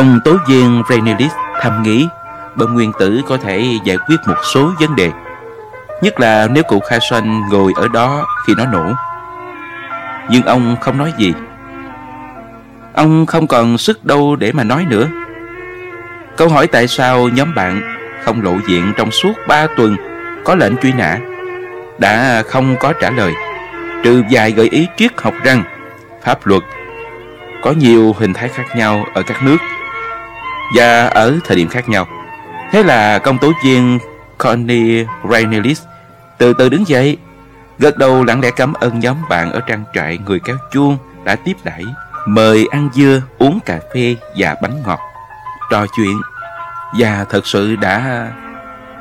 Công tố viên Renelis thầm nghĩ bom nguyên tử có thể giải quyết một số vấn đề. Nhất là nếu cụ Khai Xoanh ngồi ở đó khi nó nổ. Nhưng ông không nói gì. Ông không còn sức đâu để mà nói nữa. Câu hỏi tại sao nhóm bạn không lộ diện trong suốt 3 tuần có lệnh truy nã đã không có trả lời. Trừ vài gợi ý triết học rằng pháp luật có nhiều hình thái khác nhau ở các nước và ở thời điểm khác nhau. Thế là công tố viên Connie Rainelis từ từ đứng dậy, gật đầu lặng lẽ cảm ơn nhóm bạn ở trang trại người kéo chuông đã tiếp đãi, mời ăn dưa, uống cà phê và bánh ngọt, trò chuyện và thật sự đã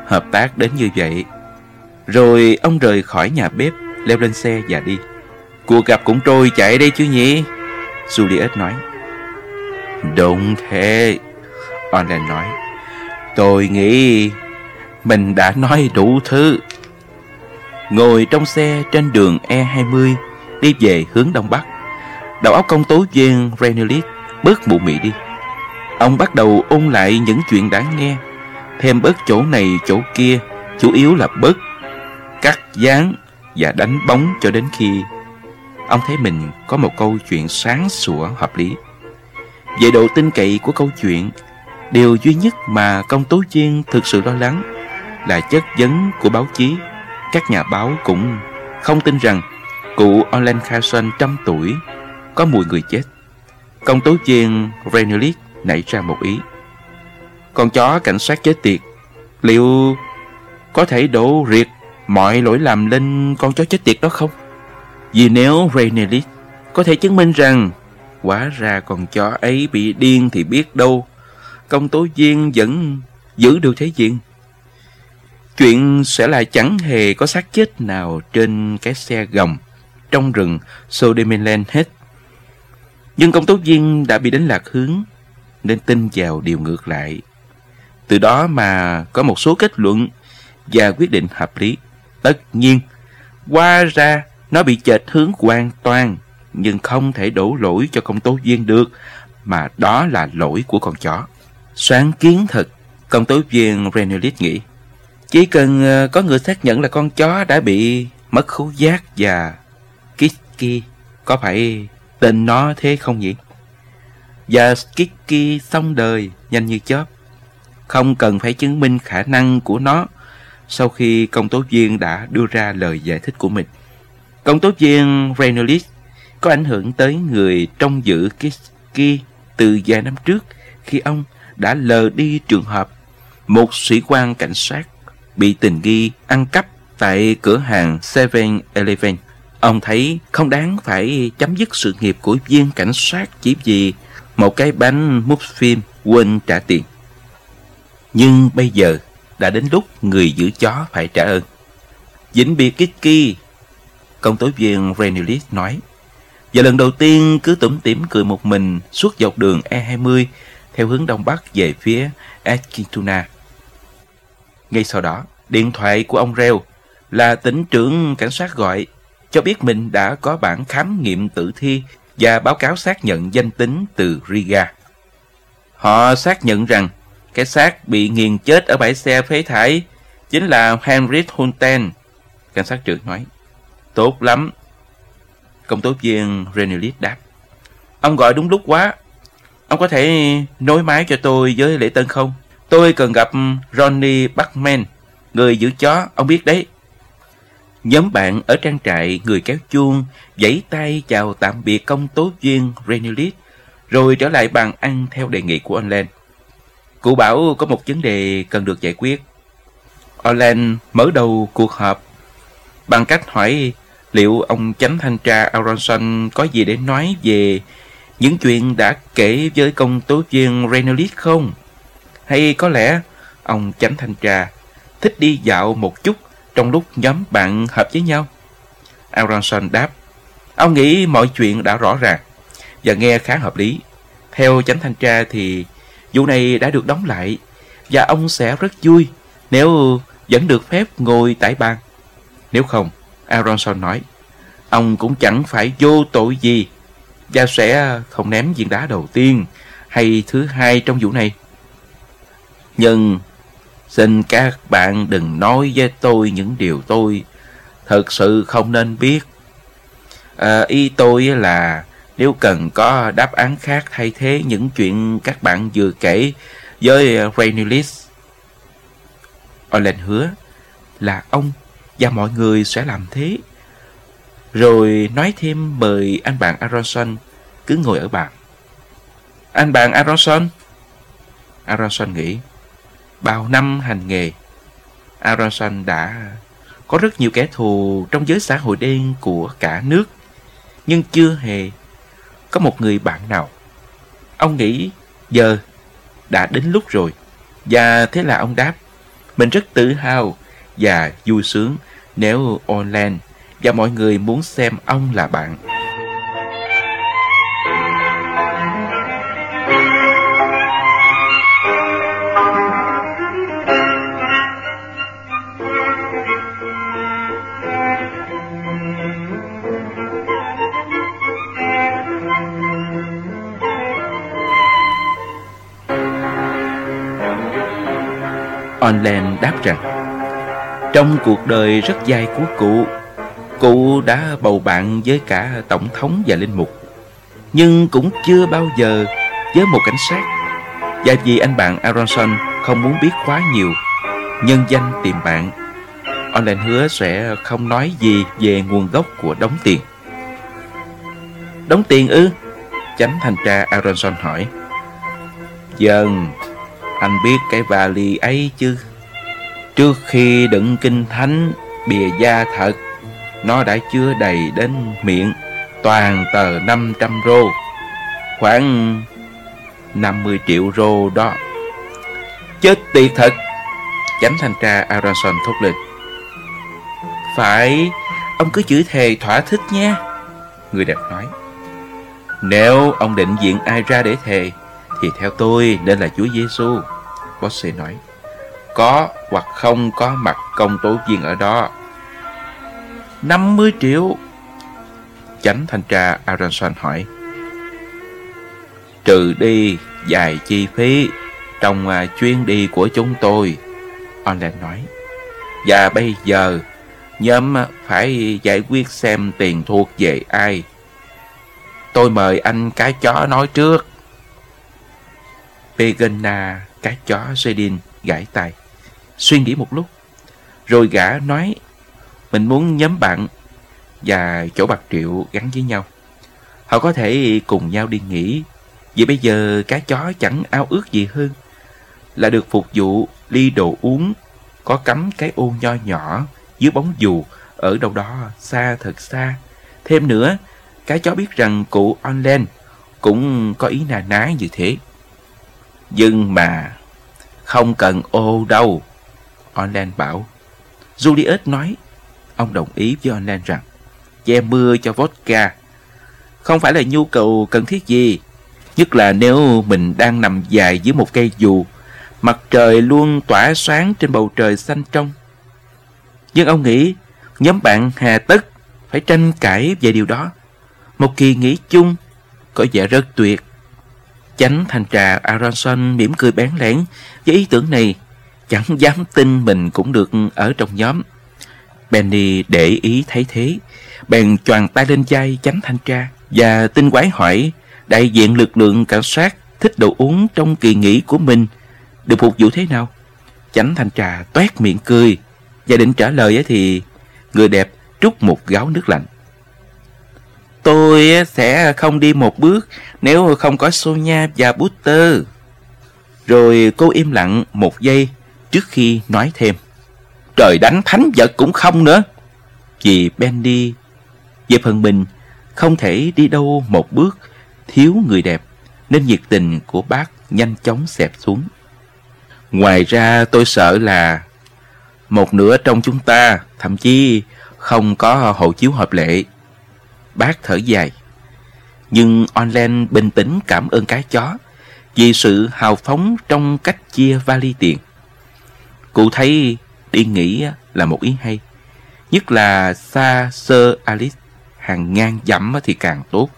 hợp tác đến như vậy. Rồi ông rời khỏi nhà bếp, leo lên xe và đi. Cuộc gặp cũng trôi chạy đây chứ nhỉ? Juliet nói. Đúng thế, Orlen nói. Tôi nghĩ mình đã nói đủ thứ. Ngồi trong xe trên đường E20 đi về hướng Đông Bắc. Đầu óc công tố viên Renelis bớt mụ mị đi. Ông bắt đầu ôn lại những chuyện đã nghe, thêm bớt chỗ này chỗ kia, chủ yếu là bớt cắt dán và đánh bóng cho đến khi ông thấy mình có một câu chuyện sáng sủa hợp lý. Về độ tin cậy của câu chuyện, điều duy nhất mà công tố viên thực sự lo lắng là chất vấn của báo chí. Các nhà báo cũng không tin rằng cụ Olen Carson trăm tuổi có mùi người chết. Công tố viên Renelis nảy ra một ý. Con chó cảnh sát chết tiệt, liệu có thể đổ riệt mọi lỗi lầm lên con chó chết tiệt đó không? Vì nếu renelis có thể chứng minh rằng Quá ra con chó ấy bị điên thì biết đâu Công tố viên vẫn giữ được thế diện Chuyện sẽ là chẳng hề có xác chết nào trên cái xe gồng trong rừng Sodemeland hết. Nhưng công tố viên đã bị đánh lạc hướng nên tin vào điều ngược lại. Từ đó mà có một số kết luận và quyết định hợp lý. Tất nhiên, qua ra nó bị chệch hướng hoàn toàn, nhưng không thể đổ lỗi cho công tố viên được, mà đó là lỗi của con chó. Sáng kiến thật, công tố viên Renelis nghĩ. Chỉ cần ờ, có người xác nhận là con chó đã bị mất khứu giác và Kiki, có phải tên nó thế không nhỉ? Và Kiki xong đời nhanh như chớp. Không cần phải chứng minh khả năng của nó sau khi công tố viên đã đưa ra lời giải thích của mình. Công tố viên Reynolds có ảnh hưởng tới người trong giữ Kiki từ vài năm trước khi ông đã lờ đi trường hợp một sĩ quan cảnh sát bị tình nghi ăn cắp tại cửa hàng 7-Eleven. Ông thấy không đáng phải chấm dứt sự nghiệp của viên cảnh sát chỉ vì một cái bánh mút phim quên trả tiền. Nhưng bây giờ đã đến lúc người giữ chó phải trả ơn. Vĩnh biệt Kiki, công tố viên Renelis nói. Và lần đầu tiên cứ tủm tỉm cười một mình suốt dọc đường E20 theo hướng đông bắc về phía Eskintuna. Ngay sau đó, điện thoại của ông Reo là tỉnh trưởng cảnh sát gọi cho biết mình đã có bản khám nghiệm tử thi và báo cáo xác nhận danh tính từ Riga. Họ xác nhận rằng cái xác bị nghiền chết ở bãi xe phế thải chính là Henry Hunten. Cảnh sát trưởng nói. Tốt lắm. Công tố viên Renelis đáp. Ông gọi đúng lúc quá. Ông có thể nối máy cho tôi với lễ tân không? Tôi cần gặp Ronnie Buckman, người giữ chó, ông biết đấy. Nhóm bạn ở trang trại người kéo chuông giãy tay chào tạm biệt công tố viên Renelis rồi trở lại bàn ăn theo đề nghị của anh Cụ bảo có một vấn đề cần được giải quyết. Orlan mở đầu cuộc họp bằng cách hỏi liệu ông chánh thanh tra Aronson có gì để nói về những chuyện đã kể với công tố viên Reynolds không? Hay có lẽ ông chánh thanh tra thích đi dạo một chút trong lúc nhóm bạn hợp với nhau? Aronson đáp, ông nghĩ mọi chuyện đã rõ ràng và nghe khá hợp lý. Theo chánh thanh tra thì vụ này đã được đóng lại và ông sẽ rất vui nếu vẫn được phép ngồi tại bàn. Nếu không, Aronson nói, ông cũng chẳng phải vô tội gì và sẽ không ném viên đá đầu tiên hay thứ hai trong vụ này. Nhưng xin các bạn đừng nói với tôi những điều tôi thật sự không nên biết. À, ý tôi là nếu cần có đáp án khác thay thế những chuyện các bạn vừa kể với Rainulis. Olen hứa là ông và mọi người sẽ làm thế. Rồi nói thêm mời anh bạn Aronson cứ ngồi ở bàn. Anh bạn Aronson? Aronson nghĩ, bao năm hành nghề, Aronson đã có rất nhiều kẻ thù trong giới xã hội đen của cả nước, nhưng chưa hề có một người bạn nào. Ông nghĩ giờ đã đến lúc rồi, và thế là ông đáp, mình rất tự hào và vui sướng nếu online và mọi người muốn xem ông là bạn. Online đáp rằng, Trong cuộc đời rất dài của cụ Cụ đã bầu bạn với cả tổng thống và linh mục. Nhưng cũng chưa bao giờ với một cảnh sát. Và vì anh bạn Aronson không muốn biết quá nhiều, Nhân danh tìm bạn Online hứa sẽ không nói gì về nguồn gốc của đóng tiền. Đóng tiền ư? Chánh thanh tra Aronson hỏi. Dần anh biết cái vali ấy chứ? Trước khi đựng kinh thánh, Bìa da thật nó đã chưa đầy đến miệng Toàn tờ 500 rô Khoảng 50 triệu rô đó Chết tiệt thật Chánh thanh tra Aronson thốt lên Phải Ông cứ chửi thề thỏa thích nha Người đẹp nói Nếu ông định diện ai ra để thề thì theo tôi nên là Chúa Giêsu. Bosse nói, có hoặc không có mặt công tố viên ở đó. 50 triệu. Chánh thanh tra Aronson hỏi, trừ đi vài chi phí trong à, chuyến đi của chúng tôi. Online nói, và bây giờ nhóm phải giải quyết xem tiền thuộc về ai. Tôi mời anh cái chó nói trước. Pegana, cá chó Sedin gãi tay, suy nghĩ một lúc. Rồi gã nói, mình muốn nhóm bạn và chỗ bạc triệu gắn với nhau. Họ có thể cùng nhau đi nghỉ, vì bây giờ cá chó chẳng ao ước gì hơn là được phục vụ ly đồ uống có cắm cái ô nho nhỏ dưới bóng dù ở đâu đó xa thật xa. Thêm nữa, cá chó biết rằng cụ online cũng có ý nà ná như thế. Nhưng mà không cần ô đâu. Online bảo. juliet nói. Ông đồng ý với Online rằng che mưa cho vodka không phải là nhu cầu cần thiết gì. Nhất là nếu mình đang nằm dài dưới một cây dù, mặt trời luôn tỏa sáng trên bầu trời xanh trong. Nhưng ông nghĩ nhóm bạn hà tất phải tranh cãi về điều đó. Một kỳ nghỉ chung có vẻ rất tuyệt. Chánh thành trà Aronson mỉm cười bén lén với ý tưởng này, chẳng dám tin mình cũng được ở trong nhóm. Benny để ý thấy thế, bèn choàng tay lên vai chánh thanh tra và tinh quái hỏi đại diện lực lượng cảnh sát thích đồ uống trong kỳ nghỉ của mình được phục vụ thế nào. Chánh thanh trà toét miệng cười và định trả lời thì người đẹp trút một gáo nước lạnh. Tôi sẽ không đi một bước nếu không có Sonia và Butter. Rồi cô im lặng một giây trước khi nói thêm. Trời đánh thánh vật cũng không nữa. Vì Bendy về phần mình không thể đi đâu một bước, thiếu người đẹp, nên nhiệt tình của bác nhanh chóng xẹp xuống. Ngoài ra, tôi sợ là một nửa trong chúng ta, thậm chí không có hộ chiếu hợp lệ Bác thở dài. Nhưng online bình tĩnh cảm ơn cái chó vì sự hào phóng trong cách chia vali tiền. Cụ thấy đi nghỉ là một ý hay. Nhất là xa sơ Alice hàng ngang dặm thì càng tốt.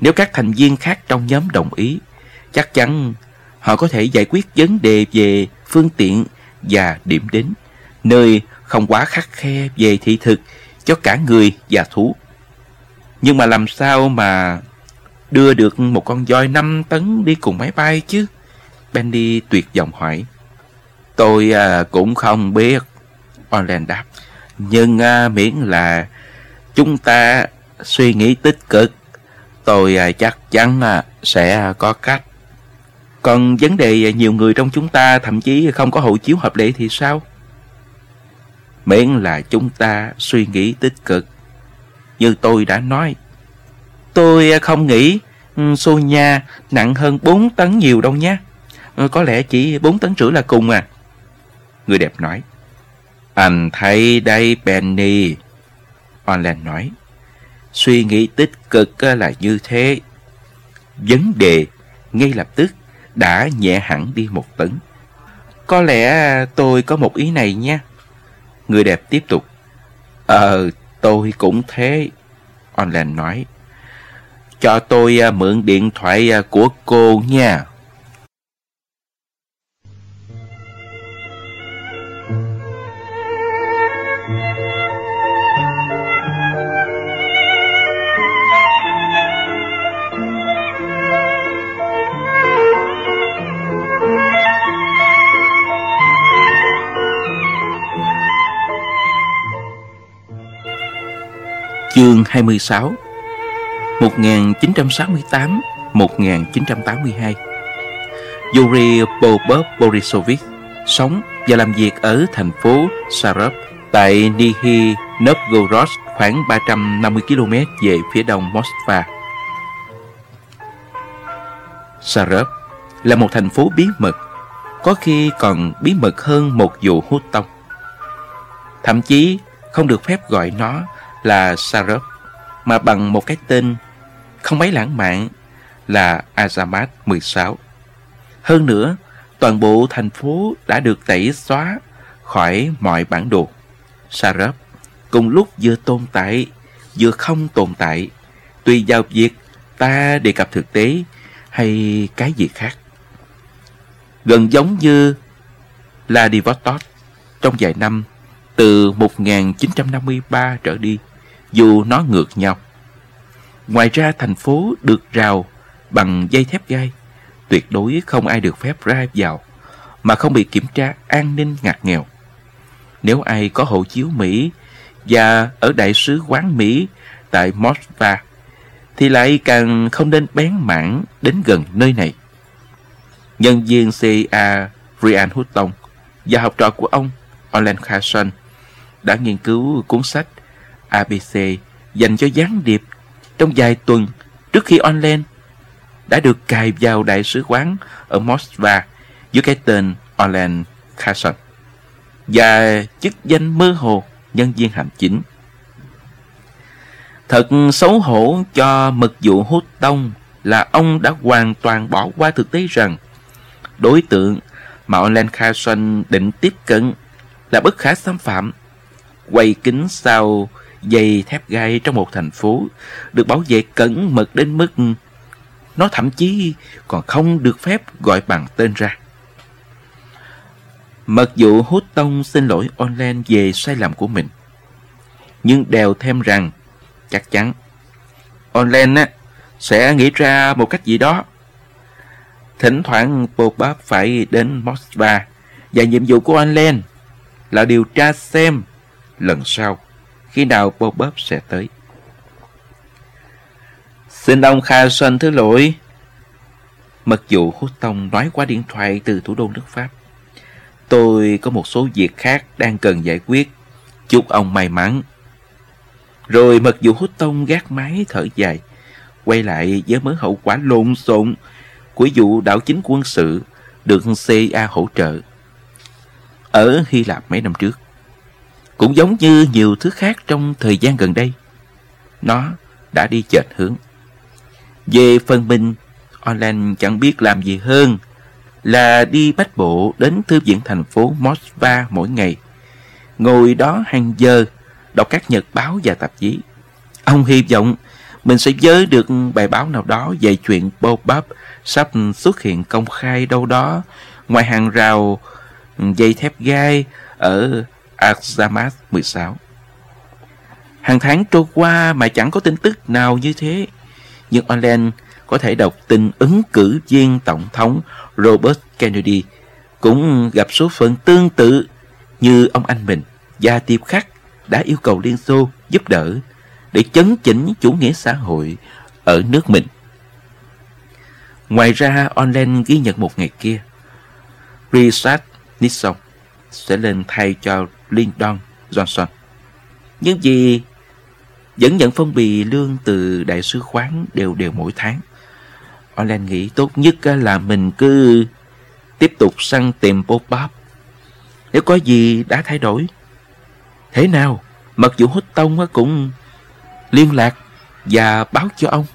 Nếu các thành viên khác trong nhóm đồng ý chắc chắn họ có thể giải quyết vấn đề về phương tiện và điểm đến, nơi không quá khắc khe về thị thực cho cả người và thú. Nhưng mà làm sao mà đưa được một con voi 5 tấn đi cùng máy bay chứ? Benny tuyệt vọng hỏi. Tôi à, cũng không biết. Orland đáp. Nhưng à, miễn là chúng ta suy nghĩ tích cực, tôi à, chắc chắn à, sẽ có cách. Còn vấn đề nhiều người trong chúng ta thậm chí không có hộ chiếu hợp lệ thì sao? Miễn là chúng ta suy nghĩ tích cực. Như tôi đã nói, tôi à, không nghĩ ừ, xô nha nặng hơn 4 tấn nhiều đâu nhé. Có lẽ chỉ 4 tấn rưỡi là cùng à. Người đẹp nói. Anh thấy đây Penny. Orland nói. Suy nghĩ tích cực là như thế. Vấn đề ngay lập tức đã nhẹ hẳn đi một tấn. Có lẽ tôi có một ý này nha. Người đẹp tiếp tục. Ờ, tôi cũng thế. Orland nói. Cho tôi à, mượn điện thoại à, của cô nha. Chương 26 1968-1982 Yuri Bobov Borisovich sống và làm việc ở thành phố Sarov tại Nihi Novgorod khoảng 350 km về phía đông moskva Sarov là một thành phố bí mật, có khi còn bí mật hơn một vụ hút tông. Thậm chí không được phép gọi nó là Sarov mà bằng một cái tên không mấy lãng mạn là Azamat 16. Hơn nữa, toàn bộ thành phố đã được tẩy xóa khỏi mọi bản đồ. Sarov cùng lúc vừa tồn tại, vừa không tồn tại, tùy vào việc ta đề cập thực tế hay cái gì khác. Gần giống như Vladivostok trong vài năm từ 1953 trở đi dù nó ngược nhau. Ngoài ra thành phố được rào bằng dây thép gai, tuyệt đối không ai được phép ra vào mà không bị kiểm tra an ninh ngặt nghèo. Nếu ai có hộ chiếu Mỹ và ở đại sứ quán Mỹ tại Moskva thì lại càng không nên bén mảng đến gần nơi này. Nhân viên CIA Brian Hutton và học trò của ông Olen Carson đã nghiên cứu cuốn sách ABC dành cho gián điệp trong vài tuần trước khi online đã được cài vào đại sứ quán ở Moskva dưới cái tên Orlan Carson và chức danh mơ hồ nhân viên hành chính. Thật xấu hổ cho mật vụ hút tông là ông đã hoàn toàn bỏ qua thực tế rằng đối tượng mà Orlan Carson định tiếp cận là bất khả xâm phạm. Quay kính sau dây thép gai trong một thành phố được bảo vệ cẩn mật đến mức nó thậm chí còn không được phép gọi bằng tên ra. Mặc dù hút tông xin lỗi online về sai lầm của mình. Nhưng đèo thêm rằng chắc chắn online á, sẽ nghĩ ra một cách gì đó. Thỉnh thoảng Popov phải đến Moskva và nhiệm vụ của online là điều tra xem lần sau khi nào Popov sẽ tới. Xin ông Kha Xuân thứ lỗi. Mặc dù hút tông nói qua điện thoại từ thủ đô nước Pháp. Tôi có một số việc khác đang cần giải quyết. Chúc ông may mắn. Rồi Mặc dù hút tông gác máy thở dài, quay lại với mớ hậu quả lộn xộn của vụ đảo chính quân sự được CIA hỗ trợ ở Hy Lạp mấy năm trước. Cũng giống như nhiều thứ khác trong thời gian gần đây, nó đã đi chệch hướng. Về phần mình, Orlan chẳng biết làm gì hơn là đi bách bộ đến thư viện thành phố Moskva mỗi ngày. Ngồi đó hàng giờ, đọc các nhật báo và tạp chí. Ông hy vọng mình sẽ giới được bài báo nào đó về chuyện Bob sắp xuất hiện công khai đâu đó ngoài hàng rào dây thép gai ở Arzamas 16. Hàng tháng trôi qua mà chẳng có tin tức nào như thế. Nhưng Orlen có thể đọc tin ứng cử viên Tổng thống Robert Kennedy cũng gặp số phận tương tự như ông anh mình Gia tiếp khắc đã yêu cầu Liên Xô giúp đỡ để chấn chỉnh chủ nghĩa xã hội ở nước mình. Ngoài ra, online ghi nhận một ngày kia, Richard Nixon sẽ lên thay cho Lyndon Johnson. Nhưng vì vẫn nhận phong bì lương từ đại sứ quán đều đều mỗi tháng. Online nghĩ tốt nhất là mình cứ tiếp tục săn tìm Pop Nếu có gì đã thay đổi. Thế nào, mặc dù hút tông cũng liên lạc và báo cho ông.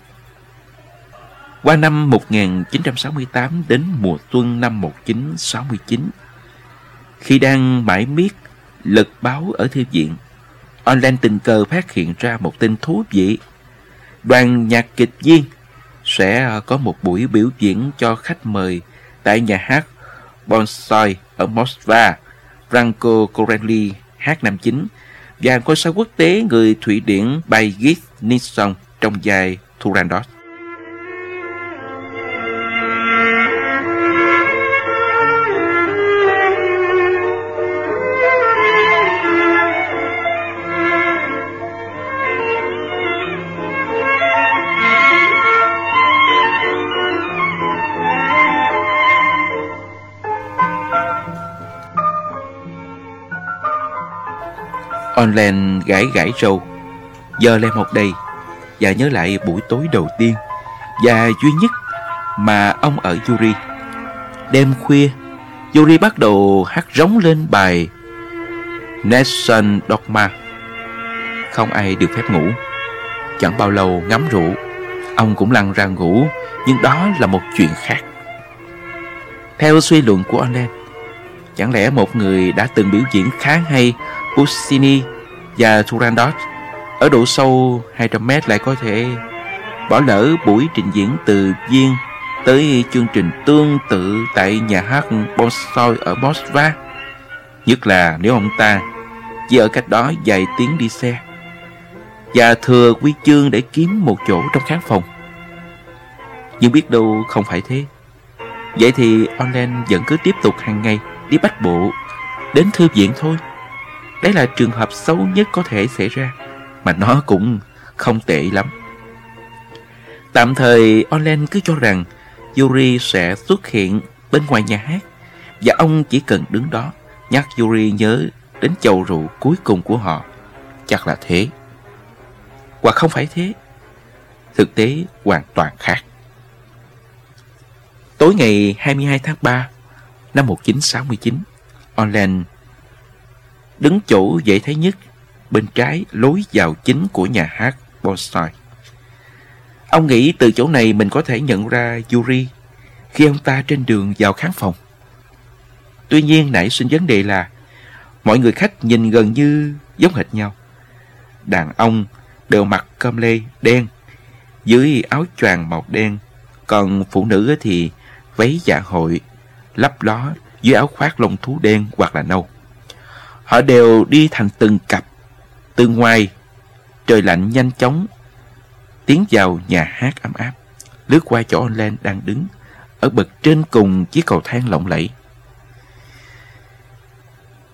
Qua năm 1968 đến mùa xuân năm 1969, khi đang mãi miết lật báo ở thư viện, online tình cờ phát hiện ra một tin thú vị. Đoàn nhạc kịch viên sẽ à, có một buổi biểu diễn cho khách mời tại nhà hát Bonsai ở Moskva. Franco Corelli hát nam chính và ngôi sao quốc tế người Thụy Điển Birgit Nilsson trong dài Turandot. Online gãi gãi râu. Giờ lên một đây Và nhớ lại buổi tối đầu tiên. Và duy nhất mà ông ở Yuri. Đêm khuya, Yuri bắt đầu hát rống lên bài Nation Dogma. Không ai được phép ngủ. Chẳng bao lâu ngắm rượu Ông cũng lăn ra ngủ. Nhưng đó là một chuyện khác. Theo suy luận của Online, Chẳng lẽ một người đã từng biểu diễn khá hay Ussini và Turandot ở độ sâu 200 mét lại có thể bỏ lỡ buổi trình diễn từ Viên tới chương trình tương tự tại nhà hát Bolshoi ở Moskva. Nhất là nếu ông ta chỉ ở cách đó vài tiếng đi xe và thừa quy chương để kiếm một chỗ trong khán phòng. Nhưng biết đâu không phải thế. Vậy thì online vẫn cứ tiếp tục hàng ngày đi bắt bộ, đến thư viện thôi. Đấy là trường hợp xấu nhất có thể xảy ra, Mà nó cũng không tệ lắm. Tạm thời, Olen cứ cho rằng Yuri sẽ xuất hiện bên ngoài nhà hát, Và ông chỉ cần đứng đó Nhắc Yuri nhớ đến chầu rượu cuối cùng của họ. Chắc là thế. Hoặc không phải thế, Thực tế hoàn toàn khác. Tối ngày 22 tháng 3 năm 1969 Orlen đứng chỗ dễ thấy nhất, bên trái lối vào chính của nhà hát Bonsai. Ông nghĩ từ chỗ này mình có thể nhận ra Yuri khi ông ta trên đường vào khán phòng. Tuy nhiên nảy sinh vấn đề là mọi người khách nhìn gần như giống hệt nhau. Đàn ông đều mặc cơm lê đen dưới áo choàng màu đen, còn phụ nữ thì váy dạ hội lấp ló dưới áo khoác lông thú đen hoặc là nâu. Họ đều đi thành từng cặp. Từ ngoài, trời lạnh nhanh chóng, tiến vào nhà hát ấm áp, lướt qua chỗ online đang đứng, ở bậc trên cùng chiếc cầu thang lộng lẫy.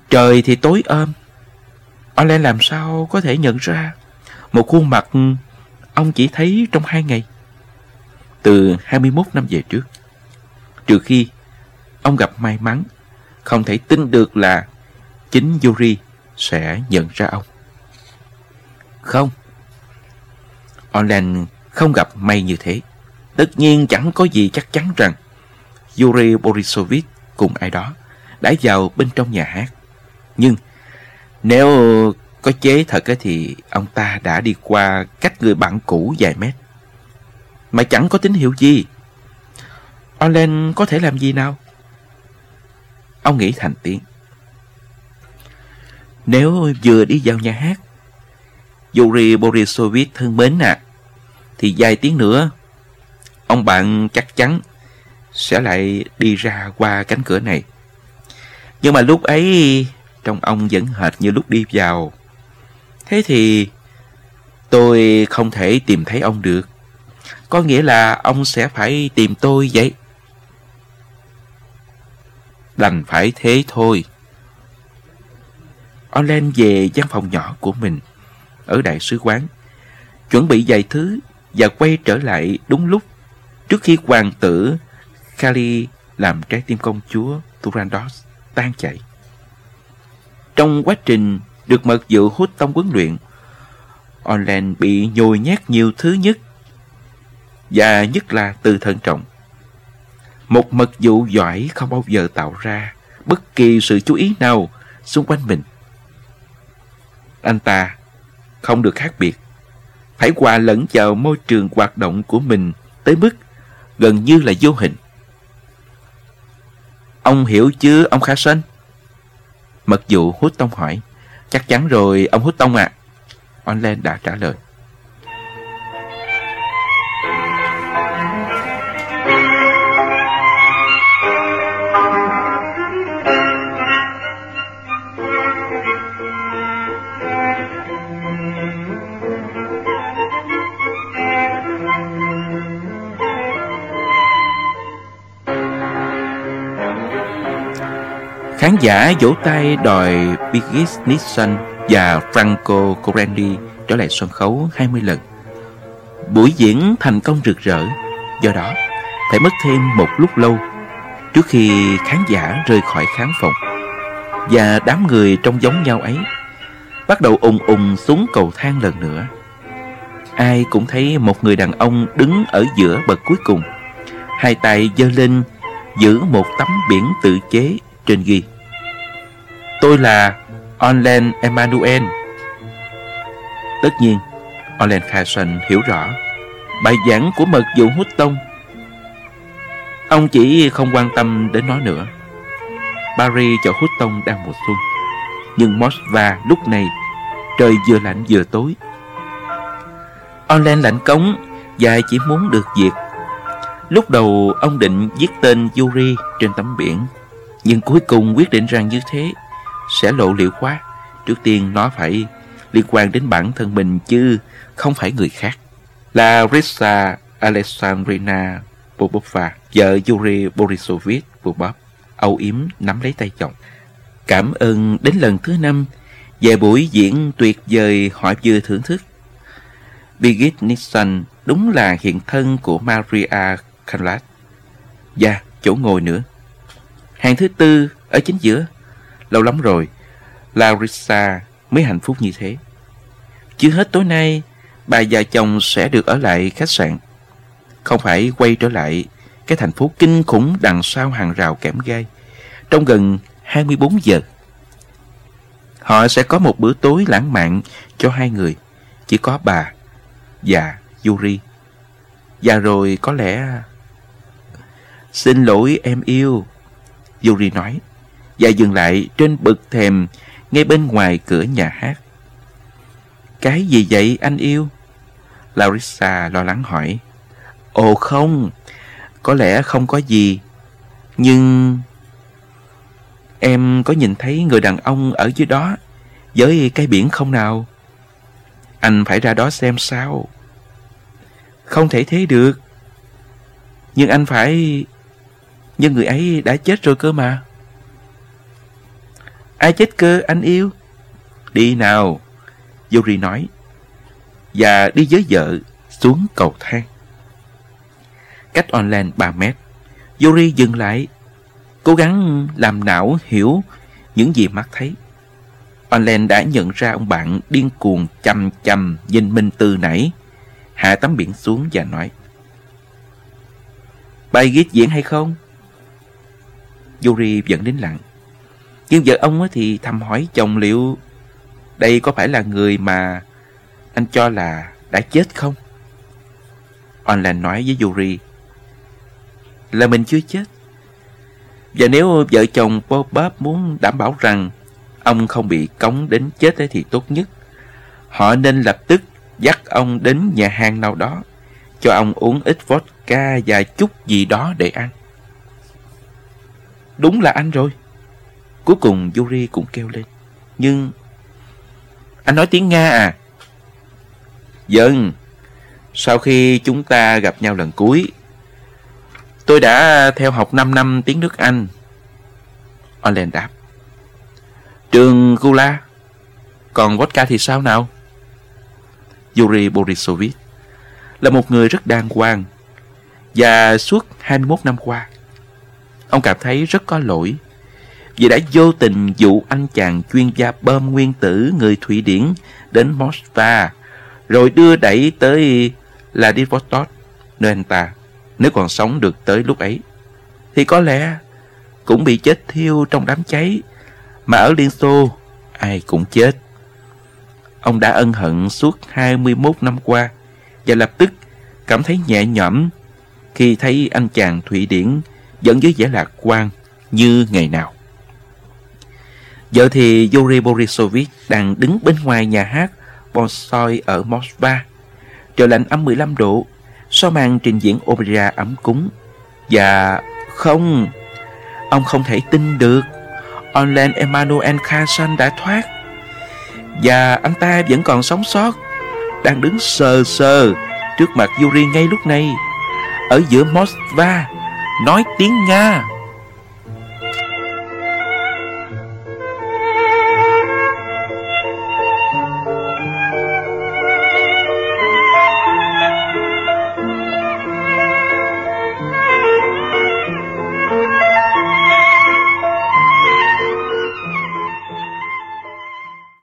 Trời thì tối ôm, online làm sao có thể nhận ra một khuôn mặt ông chỉ thấy trong hai ngày. Từ 21 năm về trước. Trừ khi ông gặp may mắn, không thể tin được là chính Yuri sẽ nhận ra ông. Không. Orlan không gặp may như thế. Tất nhiên chẳng có gì chắc chắn rằng Yuri Borisovich cùng ai đó đã vào bên trong nhà hát. Nhưng nếu có chế thật thì ông ta đã đi qua cách người bạn cũ vài mét. Mà chẳng có tín hiệu gì. Orlan có thể làm gì nào? Ông nghĩ thành tiếng. Nếu vừa đi vào nhà hát Yuri Borisovich thân mến à thì vài tiếng nữa, ông bạn chắc chắn sẽ lại đi ra qua cánh cửa này. Nhưng mà lúc ấy, trong ông vẫn hệt như lúc đi vào. Thế thì tôi không thể tìm thấy ông được. Có nghĩa là ông sẽ phải tìm tôi vậy. Đành phải thế thôi. Olen về văn phòng nhỏ của mình ở đại sứ quán, chuẩn bị vài thứ và quay trở lại đúng lúc trước khi hoàng tử Kali làm trái tim công chúa Turandos tan chảy. Trong quá trình được mật vụ hút tông huấn luyện, Orlen bị nhồi nhét nhiều thứ nhất và nhất là từ thận trọng. Một mật vụ giỏi không bao giờ tạo ra bất kỳ sự chú ý nào xung quanh mình. Anh ta không được khác biệt, phải hòa lẫn vào môi trường hoạt động của mình tới mức gần như là vô hình. Ông hiểu chứ ông Khả Sân? Mật vụ hút tông hỏi. Chắc chắn rồi ông hút tông ạ. À. Online đã trả lời. Khán giả vỗ tay đòi Biggs Nixon và Franco Corandi trở lại sân khấu 20 lần. Buổi diễn thành công rực rỡ, do đó phải mất thêm một lúc lâu trước khi khán giả rời khỏi khán phòng. Và đám người trông giống nhau ấy bắt đầu ùng ùng xuống cầu thang lần nữa. Ai cũng thấy một người đàn ông đứng ở giữa bậc cuối cùng, hai tay giơ lên giữ một tấm biển tự chế trên ghi Tôi là Orlen Emmanuel. Tất nhiên, Orlen Carson hiểu rõ Bài giảng của mật vụ hút tông. Ông chỉ không quan tâm đến nó nữa. Paris cho hút tông đang mùa xuân, Nhưng Moskva lúc này Trời vừa lạnh vừa tối. Orlen lạnh cống Và chỉ muốn được diệt. Lúc đầu, ông định viết tên Yuri trên tấm biển, Nhưng cuối cùng quyết định rằng như thế. Sẽ lộ liễu quá Trước tiên, nó phải liên quan đến bản thân mình chứ không phải người khác Là Risa Alexandrina Popova, Vợ Yuri Borisovich Popov, Âu yếm nắm lấy tay chồng Cảm ơn đến lần thứ năm Về buổi diễn tuyệt vời họ vừa thưởng thức Birgit Nixon đúng là hiện thân của Maria Callas. Và dạ, chỗ ngồi nữa. Hàng thứ tư ở chính giữa. Lâu lắm rồi, Larissa mới hạnh phúc như thế. Chưa hết tối nay, bà và chồng sẽ được ở lại khách sạn. Không phải quay trở lại cái thành phố kinh khủng đằng sau hàng rào kẽm gai trong gần 24 giờ. Họ sẽ có một bữa tối lãng mạn cho hai người. Chỉ có bà và Yuri. Và rồi có lẽ Xin lỗi em yêu Yuri nói và dừng lại trên bực thềm Ngay bên ngoài cửa nhà hát. Cái gì vậy, anh yêu? Larissa lo lắng hỏi. Ồ, không, Có lẽ không có gì, Nhưng Em có nhìn thấy người đàn ông ở dưới đó Với cái biển không nào? Anh phải ra đó xem sao. Không thể thế được. Nhưng anh phải, nhưng người ấy đã chết rồi cơ mà. Ai chết cơ, anh yêu Đi nào, Yuri nói, Và đi với vợ xuống cầu thang Cách online 3 mét, Yuri dừng lại, Cố gắng làm não hiểu những gì mắt thấy Online đã nhận ra ông bạn điên cuồng chăm chăm nhìn mình từ nãy, Hạ tấm biển xuống và nói, Bài ghi diễn hay không? Yuri vẫn đến lặng. Nhưng vợ ông thì thầm hỏi chồng liệu đây có phải là người mà anh cho là đã chết không? Online nói với Yuri là mình chưa chết. Và nếu vợ chồng Bob muốn đảm bảo rằng ông không bị cống đến chết thì tốt nhất. Họ nên lập tức dắt ông đến nhà hàng nào đó, cho ông uống ít vodka và chút gì đó để ăn. Đúng là anh rồi. Cuối cùng Yuri cũng kêu lên. Nhưng... Anh nói tiếng Nga à? Dân. Sau khi chúng ta gặp nhau lần cuối, tôi đã theo học 5 năm tiếng nước Anh. Olen đáp. Trường Gula. Còn vodka thì sao nào? Yuri Borisovich là một người rất đàng hoàng và suốt 21 năm qua ông cảm thấy rất có lỗi vì đã vô tình dụ anh chàng chuyên gia bơm nguyên tử người Thụy Điển đến Moskva rồi đưa đẩy tới Vladivostok, nơi anh ta, nếu còn sống được tới lúc ấy thì có lẽ cũng bị chết thiêu trong đám cháy, mà ở Liên Xô, ai cũng chết. Ông đã ân hận suốt 21 năm qua và lập tức cảm thấy nhẹ nhõm khi thấy anh chàng Thụy Điển vẫn với vẻ lạc quan như ngày nào. Giờ thì Yuri Borisovich đang đứng bên ngoài nhà hát Bolshoi ở Moskva. Trời lạnh âm 15 độ, sau màn trình diễn opera ấm cúng. Và không, ông không thể tin được. Orlen Emmanuel Carson đã thoát. Và anh ta vẫn còn sống sót, đang đứng sờ sờ trước mặt Yuri ngay lúc này, ở giữa Moskva, nói tiếng Nga.